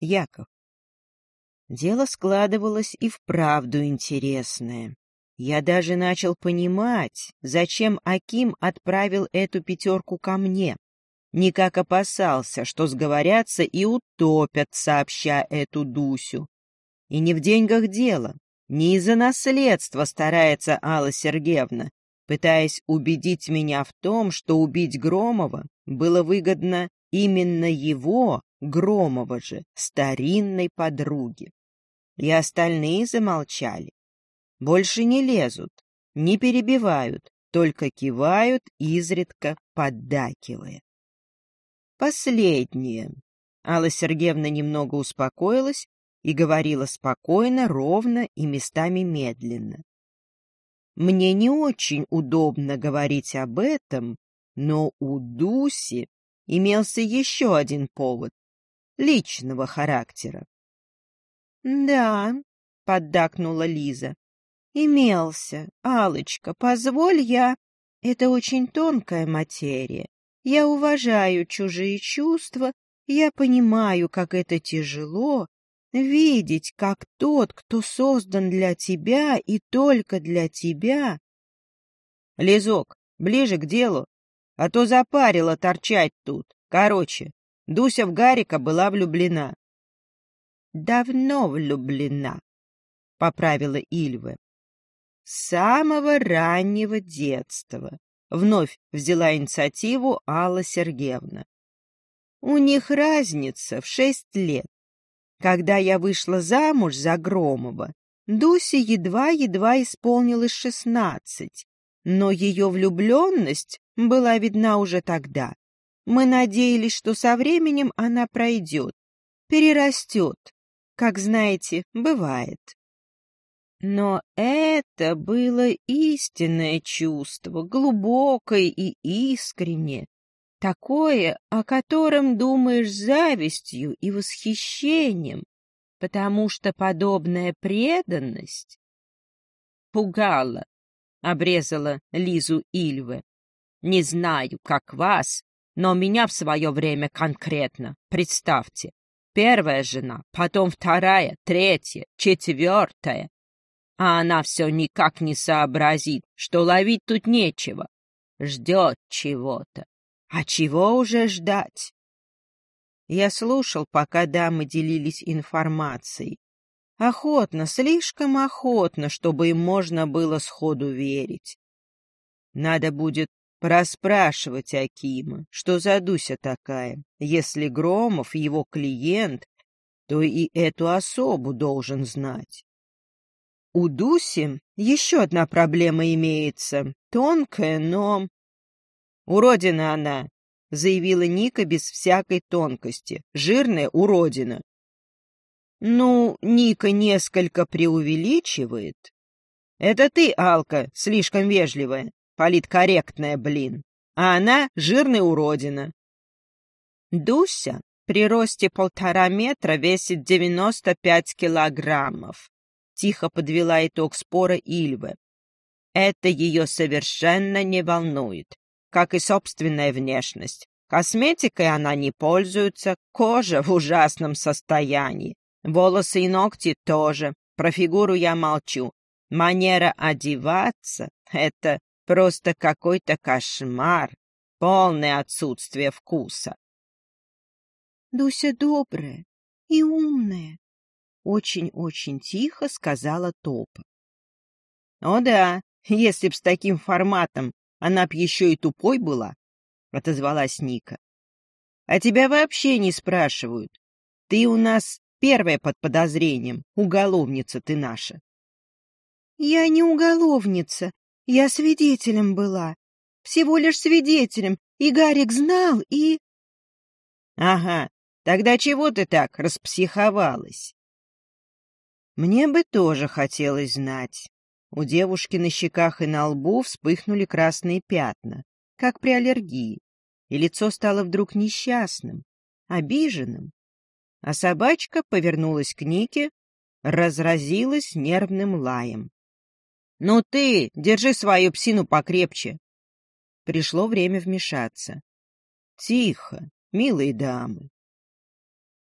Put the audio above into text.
Яков. Дело складывалось и вправду интересное. Я даже начал понимать, зачем Аким отправил эту пятерку ко мне. Никак опасался, что сговорятся и утопят, сообща эту Дусю. И не в деньгах дело, не из-за наследства старается Алла Сергеевна, пытаясь убедить меня в том, что убить Громова было выгодно именно его, Громова же, старинной подруге. И остальные замолчали. Больше не лезут, не перебивают, только кивают, изредка поддакивая. Последнее. Алла Сергеевна немного успокоилась и говорила спокойно, ровно и местами медленно. Мне не очень удобно говорить об этом, но у Дуси имелся еще один повод личного характера. — Да, — поддакнула Лиза, — имелся. алочка позволь я... Это очень тонкая материя. Я уважаю чужие чувства, я понимаю, как это тяжело, видеть, как тот, кто создан для тебя и только для тебя... Лизок, ближе к делу, а то запарило торчать тут. Короче, Дуся в Гарика была влюблена. — Давно влюблена, — поправила Ильва. — С самого раннего детства. Вновь взяла инициативу Алла Сергеевна. У них разница в шесть лет. Когда я вышла замуж за Громова, Дусе едва-едва исполнилось шестнадцать, но ее влюбленность была видна уже тогда. Мы надеялись, что со временем она пройдет, перерастет, как знаете, бывает. Но это было истинное чувство, глубокое и искреннее, такое, о котором думаешь завистью и восхищением, потому что подобная преданность пугала, обрезала Лизу Ильве. Не знаю, как вас, но меня в свое время конкретно, представьте, первая жена, потом вторая, третья, четвертая, а она все никак не сообразит, что ловить тут нечего. Ждет чего-то. А чего уже ждать? Я слушал, пока дамы делились информацией. Охотно, слишком охотно, чтобы им можно было сходу верить. Надо будет проспрашивать Акима, что за Дуся такая. Если Громов его клиент, то и эту особу должен знать. У Дуси еще одна проблема имеется, тонкая, но... «Уродина она», — заявила Ника без всякой тонкости, жирная уродина. Ну, Ника несколько преувеличивает. Это ты, Алка, слишком вежливая, политкорректная, блин, а она жирная уродина. Дуся при росте полтора метра весит девяносто пять килограммов тихо подвела итог спора Ильвы. Это ее совершенно не волнует, как и собственная внешность. Косметикой она не пользуется, кожа в ужасном состоянии. Волосы и ногти тоже. Про фигуру я молчу. Манера одеваться — это просто какой-то кошмар, полное отсутствие вкуса. Дуся добрая и умная, очень-очень тихо сказала Топа. — О да, если б с таким форматом она б еще и тупой была, — отозвалась Ника. — А тебя вообще не спрашивают. Ты у нас первая под подозрением, уголовница ты наша. — Я не уголовница, я свидетелем была. Всего лишь свидетелем, и Гарик знал, и... — Ага, тогда чего ты так распсиховалась? Мне бы тоже хотелось знать. У девушки на щеках и на лбу вспыхнули красные пятна, как при аллергии, и лицо стало вдруг несчастным, обиженным. А собачка повернулась к Нике, разразилась нервным лаем. — Ну ты, держи свою псину покрепче. Пришло время вмешаться. — Тихо, милые дамы,